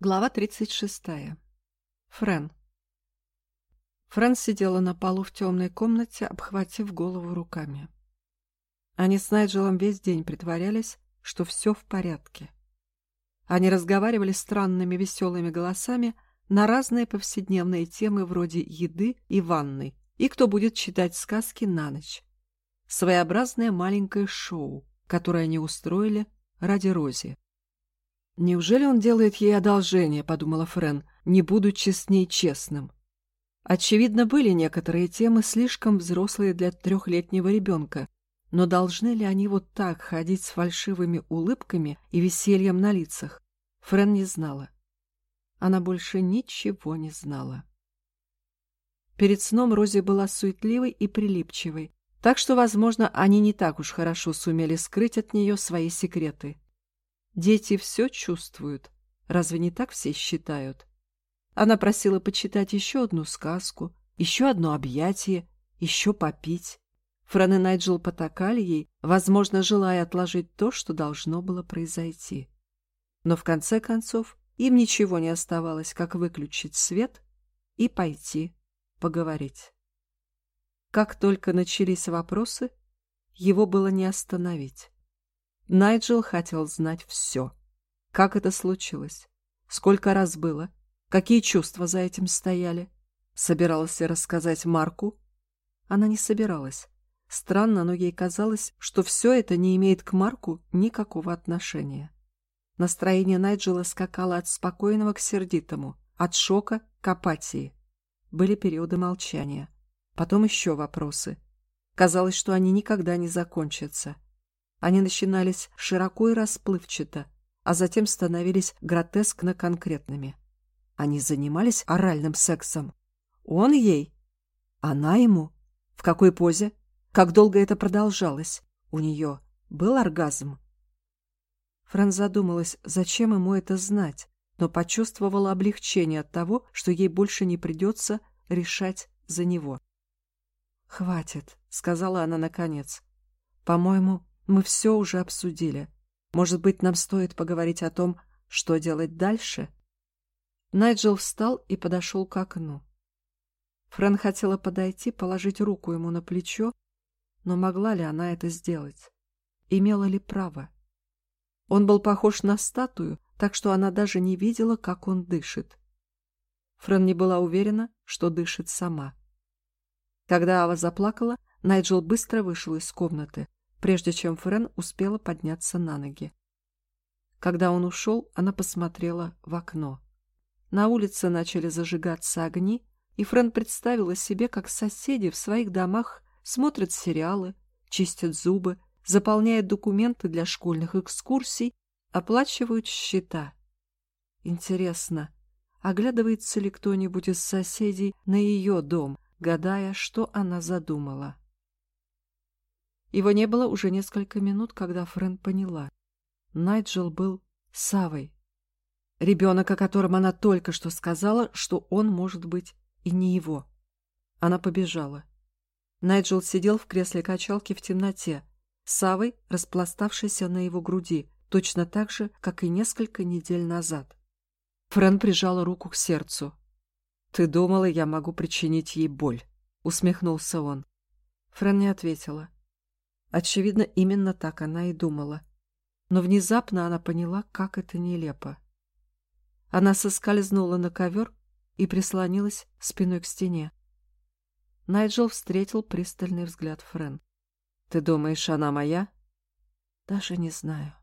Глава 36. Френ. Френ сидела на полу в темной комнате, обхватив голову руками. Они с Найджелом весь день притворялись, что все в порядке. Они разговаривали странными веселыми голосами на разные повседневные темы вроде еды и ванной, и кто будет читать сказки на ночь. Своеобразное маленькое шоу, которое они устроили ради Рози. «Неужели он делает ей одолжение?» — подумала Френ, не будучи с ней честным. Очевидно, были некоторые темы слишком взрослые для трехлетнего ребенка, но должны ли они вот так ходить с фальшивыми улыбками и весельем на лицах? Френ не знала. Она больше ничего не знала. Перед сном Рози была суетливой и прилипчивой, так что, возможно, они не так уж хорошо сумели скрыть от нее свои секреты. Дети все чувствуют. Разве не так все считают? Она просила почитать еще одну сказку, еще одно объятие, еще попить. Фран и Найджел потакали ей, возможно, желая отложить то, что должно было произойти. Но в конце концов им ничего не оставалось, как выключить свет и пойти поговорить. Как только начались вопросы, его было не остановить. Найджел хотел знать все. Как это случилось? Сколько раз было? Какие чувства за этим стояли? Собиралась ли рассказать Марку? Она не собиралась. Странно, но ей казалось, что все это не имеет к Марку никакого отношения. Настроение Найджела скакало от спокойного к сердитому, от шока к апатии. Были периоды молчания. Потом еще вопросы. Казалось, что они никогда не закончатся. Они начинались широко и расплывчато, а затем становились гротескно конкретными. Они занимались оральным сексом. Он ей, она ему. В какой позе? Как долго это продолжалось? У нее был оргазм? Фран задумалась, зачем ему это знать, но почувствовала облегчение от того, что ей больше не придется решать за него. «Хватит», — сказала она наконец. «По-моему, мы все уже обсудили. Может быть, нам стоит поговорить о том, что делать дальше?» Найджел встал и подошел к окну. Фрэн хотела подойти, положить руку ему на плечо, но могла ли она это сделать? Имела ли право? Он был похож на статую, так что она даже не видела, как он дышит. Фрэн не была уверена, что дышит сама. Когда Ава заплакала, Найджел быстро вышел из комнаты прежде чем Френ успела подняться на ноги. Когда он ушел, она посмотрела в окно. На улице начали зажигаться огни, и Френ представила себе, как соседи в своих домах смотрят сериалы, чистят зубы, заполняют документы для школьных экскурсий, оплачивают счета. Интересно, оглядывается ли кто-нибудь из соседей на ее дом, гадая, что она задумала? Его не было уже несколько минут, когда Френ поняла. Найджел был Савой. Ребенок, о котором она только что сказала, что он может быть и не его. Она побежала. Найджел сидел в кресле качалки в темноте, Савой, распластавшейся на его груди, точно так же, как и несколько недель назад. Френ прижала руку к сердцу. «Ты думала, я могу причинить ей боль?» — усмехнулся он. Френ не ответила. Очевидно, именно так она и думала. Но внезапно она поняла, как это нелепо. Она соскользнула на ковер и прислонилась спиной к стене. Найджел встретил пристальный взгляд Френ. «Ты думаешь, она моя?» «Даже не знаю».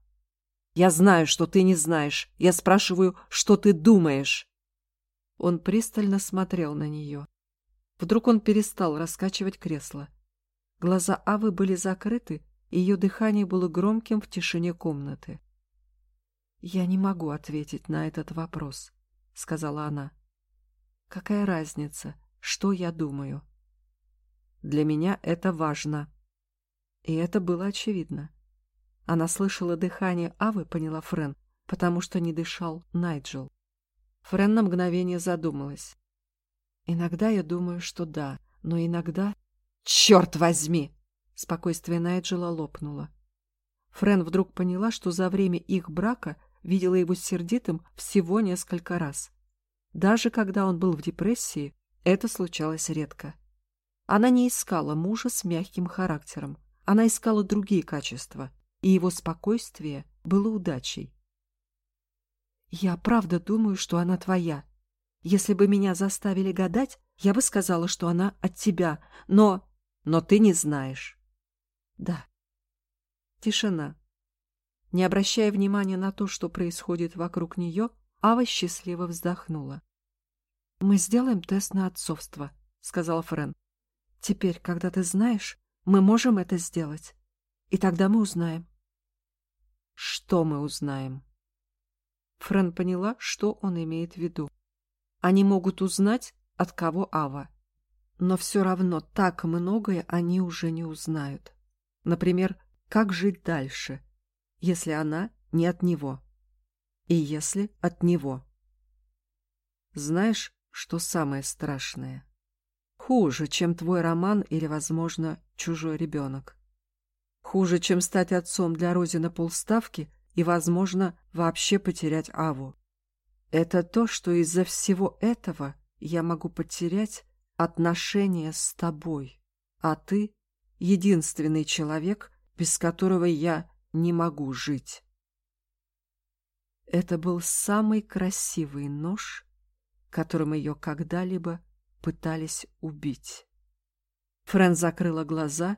«Я знаю, что ты не знаешь. Я спрашиваю, что ты думаешь?» Он пристально смотрел на нее. Вдруг он перестал раскачивать кресло. Глаза Авы были закрыты, и ее дыхание было громким в тишине комнаты. «Я не могу ответить на этот вопрос», — сказала она. «Какая разница, что я думаю?» «Для меня это важно». И это было очевидно. Она слышала дыхание Авы, поняла Френ, потому что не дышал Найджел. Френ на мгновение задумалась. «Иногда я думаю, что да, но иногда «Черт возьми!» Спокойствие Найджела лопнуло. Френ вдруг поняла, что за время их брака видела его сердитым всего несколько раз. Даже когда он был в депрессии, это случалось редко. Она не искала мужа с мягким характером. Она искала другие качества, и его спокойствие было удачей. «Я правда думаю, что она твоя. Если бы меня заставили гадать, я бы сказала, что она от тебя, но... Но ты не знаешь». «Да». Тишина. Не обращая внимания на то, что происходит вокруг нее, Ава счастливо вздохнула. «Мы сделаем тест на отцовство», — сказал Френ. «Теперь, когда ты знаешь, мы можем это сделать. И тогда мы узнаем». «Что мы узнаем?» Френ поняла, что он имеет в виду. Они могут узнать, от кого Ава. Но все равно так многое они уже не узнают. Например, как жить дальше, если она не от него. И если от него. Знаешь, что самое страшное? Хуже, чем твой роман или, возможно, чужой ребенок. Хуже, чем стать отцом для Рози на полставки и, возможно, вообще потерять Аву. Это то, что из-за всего этого я могу потерять отношения с тобой, а ты — единственный человек, без которого я не могу жить. Это был самый красивый нож, которым ее когда-либо пытались убить. Фрэн закрыла глаза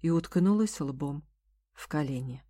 и уткнулась лбом в колени.